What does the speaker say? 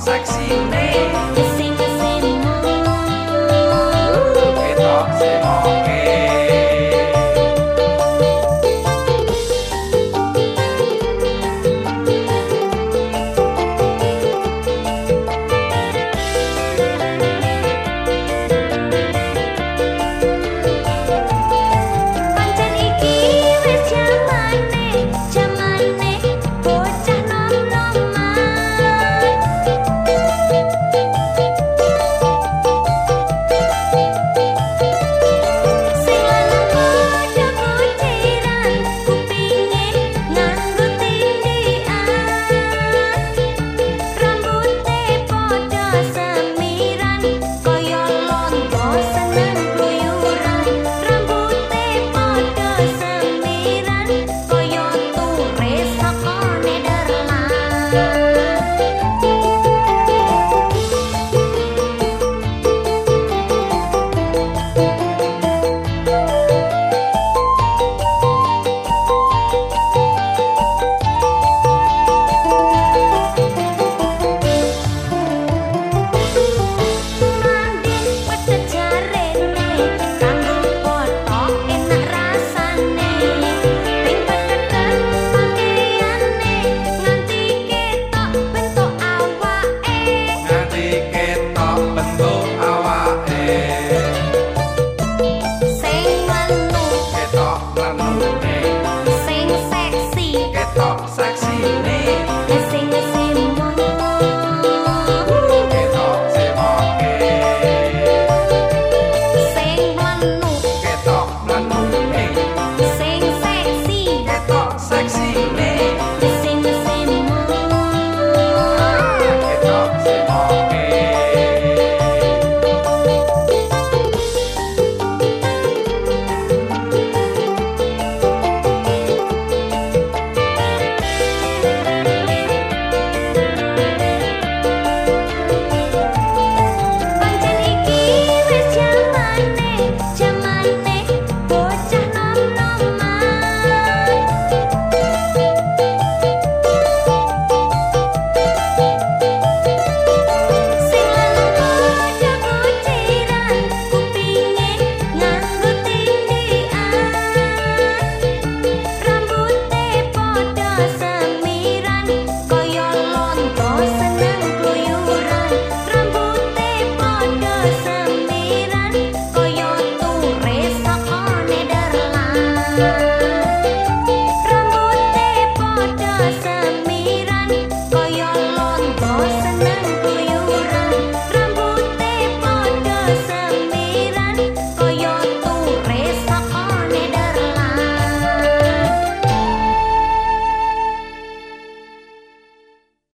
sexy man. sexy name.